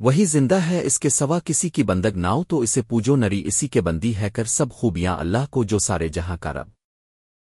وہی زندہ ہے اس کے سوا کسی کی بندگ ناؤ تو اسے پوجو نری اسی کے بندی ہے کر سب خوبیاں اللہ کو جو سارے جہاں کا رب۔